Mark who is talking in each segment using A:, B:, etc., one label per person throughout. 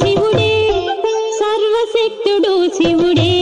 A: శివుడే సర్వశక్తుడు శివుడే.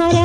A: हरा